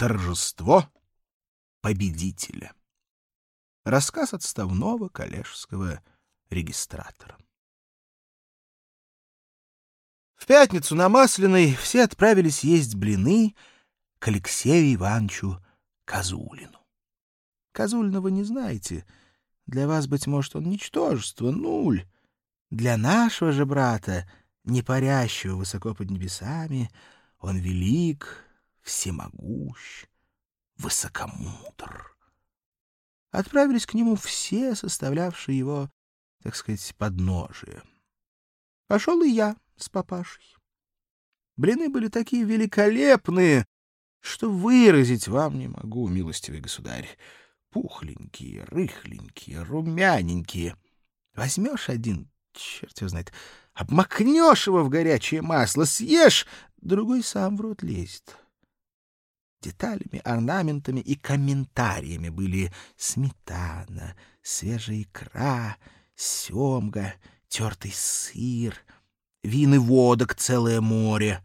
Торжество победителя. Рассказ отставного коллежского регистратора. В пятницу на Масляной все отправились есть блины к Алексею Ивановичу Козулину. Козулиного не знаете. Для вас, быть может, он ничтожество, нуль. Для нашего же брата, не парящего высоко под небесами, он велик, всемогущ, высокомудр. Отправились к нему все, составлявшие его, так сказать, подножие. Пошел и я с папашей. Блины были такие великолепные, что выразить вам не могу, милостивый государь. Пухленькие, рыхленькие, румяненькие. Возьмешь один, черт его знает, обмакнешь его в горячее масло, съешь, другой сам в рот лезет. Деталями, орнаментами и комментариями были сметана, свежая икра, семга, тертый сыр, вин и водок целое море.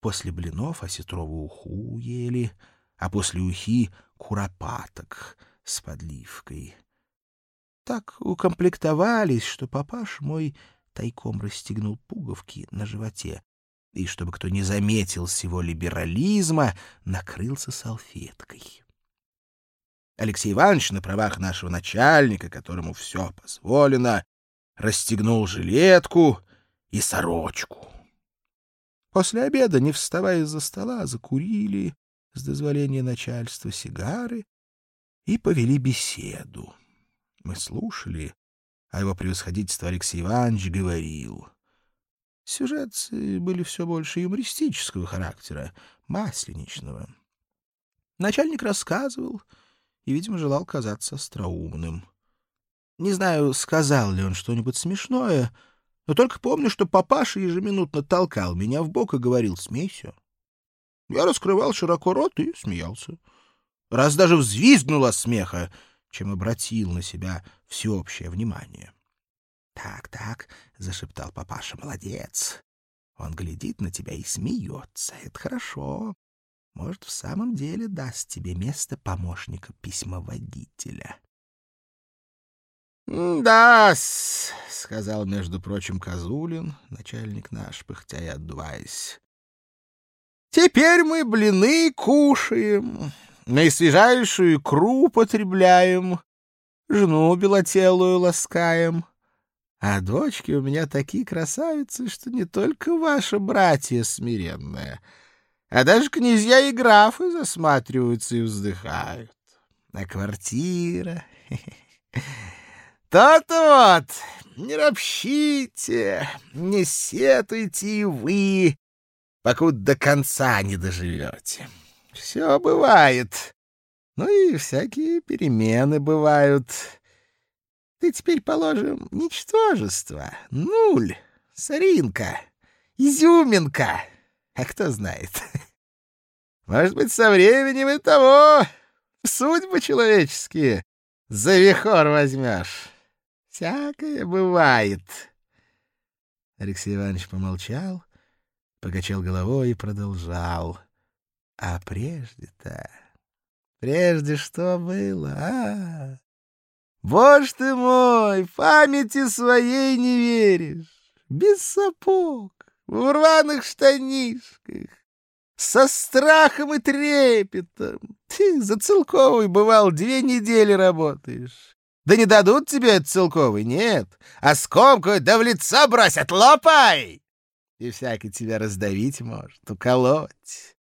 После блинов осетровую уху ели, а после ухи — куропаток с подливкой. Так укомплектовались, что папаш мой тайком расстегнул пуговки на животе, и, чтобы кто не заметил всего либерализма, накрылся салфеткой. Алексей Иванович на правах нашего начальника, которому все позволено, расстегнул жилетку и сорочку. После обеда, не вставая из-за стола, закурили с дозволения начальства сигары и повели беседу. Мы слушали, а его превосходительство Алексей Иванович говорил — Сюжеты были все больше юмористического характера, масленичного. Начальник рассказывал и, видимо, желал казаться остроумным. Не знаю, сказал ли он что-нибудь смешное, но только помню, что папаша ежеминутно толкал меня в бок и говорил «смейся». Я раскрывал широко рот и смеялся. Раз даже взвизгнул от смеха, чем обратил на себя всеобщее внимание. «Так, так», — зашептал папаша, — «молодец. Он глядит на тебя и смеется. Это хорошо. Может, в самом деле даст тебе место помощника письмоводителя». «Да-с», — сказал, между прочим, Козулин, начальник наш, пыхтя и отдуваясь. «Теперь мы блины кушаем, наисвежайшую икру потребляем, жену белотелую ласкаем». А дочки у меня такие красавицы, что не только ваши братья смиренные, а даже князья и графы засматриваются и вздыхают. А квартира... То-то вот, не ропщите, не сетуйте и вы, покуда до конца не доживете. Все бывает. Ну и всякие перемены бывают. Ты теперь, положим, ничтожество, нуль, соринка, изюминка. А кто знает? Может быть, со временем и того судьбы человеческие за вихор возьмешь. Всякое бывает. Алексей Иванович помолчал, покачал головой и продолжал. А прежде-то... Прежде что было, а? Боже ты мой, памяти своей не веришь. Без сапог, в рваных штанишках, со страхом и трепетом. Ты за целковый, бывал, две недели работаешь. Да не дадут тебе от целковый, нет, а скомкают, да в лицо бросят, лопай! И всякий тебя раздавить может, уколоть,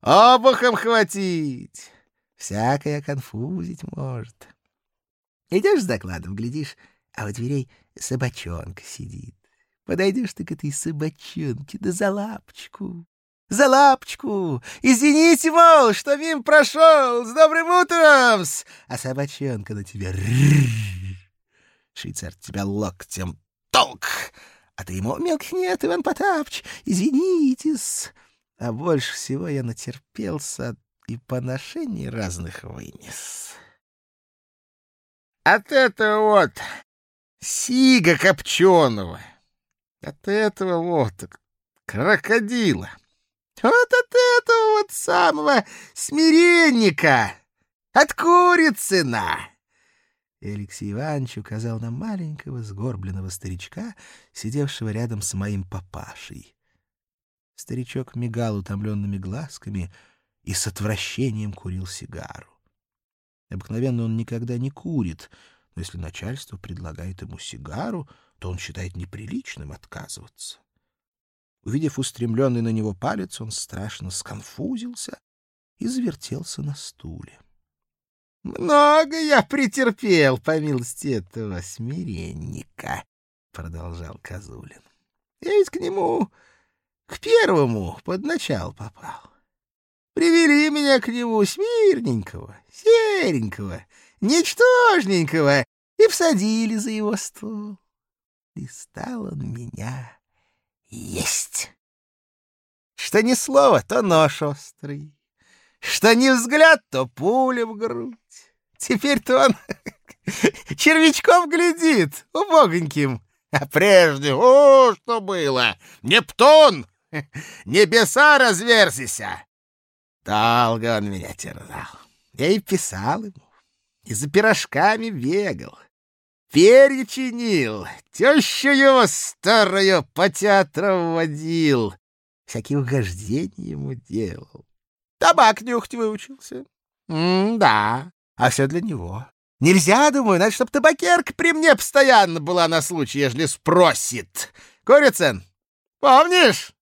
обухом хватить, всякое конфузить может. Идешь с докладом, глядишь, а у дверей собачонка сидит. Подойдешь ты к этой собачонке, да за лапочку. За лапочку! Извините, мол, что мим прошел! С добрым утром! -с! А собачонка на тебя... Швейцар тебя локтем толк! А ты ему, мелких нет, Иван Потапыч, извинитесь. А больше всего я натерпелся и поношений разных вынес. От этого вот сига копченого, от этого вот крокодила, Вот от этого вот самого смиренника, от Курицына. И Алексей Иванович указал на маленького сгорбленного старичка, сидевшего рядом с моим папашей. Старичок мигал утомленными глазками и с отвращением курил сигару. Обыкновенно он никогда не курит, но если начальство предлагает ему сигару, то он считает неприличным отказываться. Увидев устремленный на него палец, он страшно сконфузился и завертелся на стуле. — Много я претерпел, по милости этого смиренника, — продолжал Козулин. — Я ведь к нему, к первому, под начал попал. Привели меня к нему смирненького, серенького, ничтожненького и всадили за его стол. И стал он меня есть. Что ни слово, то нож острый. Что ни взгляд, то пуля в грудь. Теперь-то он червячком глядит, убогоньким. А прежде, о, что было! Нептун! Небеса разверзися! Долго он меня терзал. Я и писал ему, и за пирожками бегал перья чинил, тещу его старую по театрам водил, всякие угождения ему делал. Табак нюхать выучился. М-да, а все для него. Нельзя, думаю, надо, чтоб табакерка при мне постоянно была на случай, ежели спросит. Курицын, помнишь?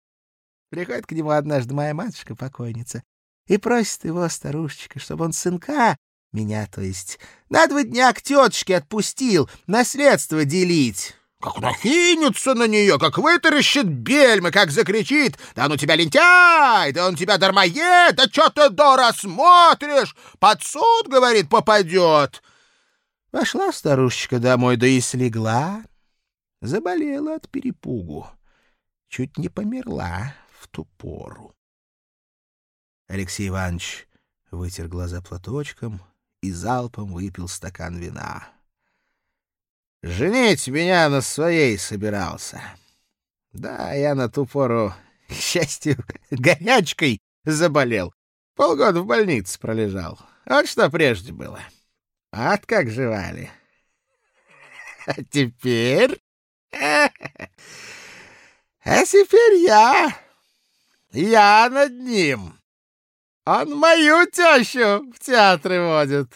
Приходит к нему однажды моя матушка-покойница и просит его, старушечка, чтобы он сынка меня, то есть. На два дня к тетушке отпустил, наследство делить. Как нахинется на нее, как вытаращит бельмы, как закричит. Да он у тебя лентяй, да он тебя дармоед, да что ты, Дора, смотришь? Под суд, говорит, попадет. Вошла старушечка домой, да и слегла. Заболела от перепугу. Чуть не померла в ту пору. Алексей Иванович вытер глаза платочком, и залпом выпил стакан вина. «Женить меня на своей собирался. Да, я на ту пору, к счастью, горячкой заболел. Полгода в больнице пролежал. Вот что прежде было. Ад как жевали. А теперь... А теперь я... Я над ним. Он мою тещу в театры водит.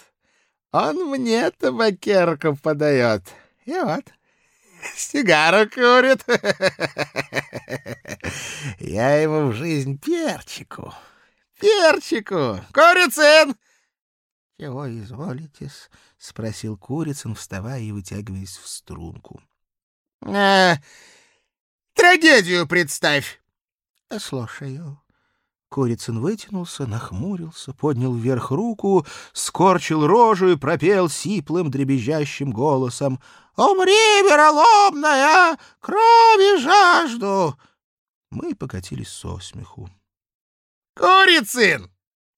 Он мне табакерку подает. И вот, сигару курит. Я ему в жизнь перчику, перчику, Курицын! — Чего изволитесь? — спросил Курицын, вставая и вытягиваясь в струнку. «Э, — Трагедию представь. — Слушаю. Корицын вытянулся, нахмурился, поднял вверх руку, скорчил рожу и пропел сиплым дребезжащим голосом «Умри, вероломная, крови жажду!» Мы покатились со смеху. «Курицын!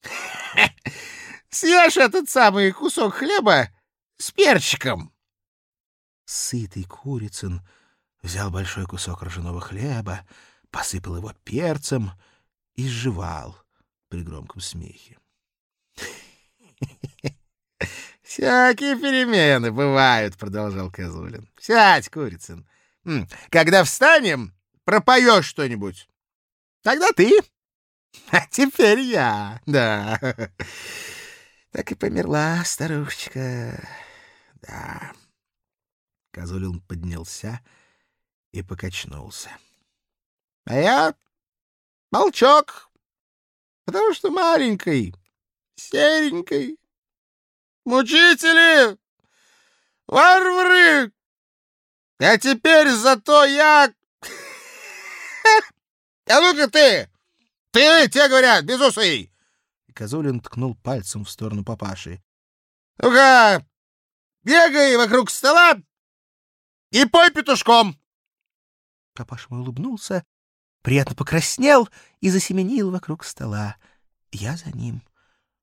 Съешь этот самый кусок хлеба с перчиком!» Сытый Курицын взял большой кусок ржаного хлеба, посыпал его перцем — и жевал при громком смехе. «Всякие перемены бывают», — продолжал Козулин. «Сядь, Курицын. Когда встанем, пропоешь что-нибудь. Тогда ты, а теперь я, да». Так и померла старушечка, да. Козулин поднялся и покачнулся. А я Молчок, потому что маленький, серенький. Мучители! Варвары! А теперь зато я... А ну-ка ты! Ты, те говорят, безусый! И Козулин ткнул пальцем в сторону папаши. Ну-ка, бегай вокруг стола и пой петушком. Папаша улыбнулся приятно покраснел и засеменил вокруг стола. Я за ним.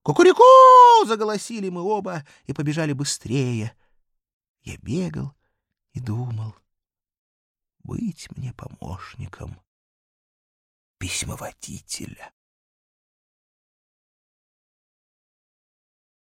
«Кукурику!» — заголосили мы оба и побежали быстрее. Я бегал и думал, быть мне помощником письмоводителя.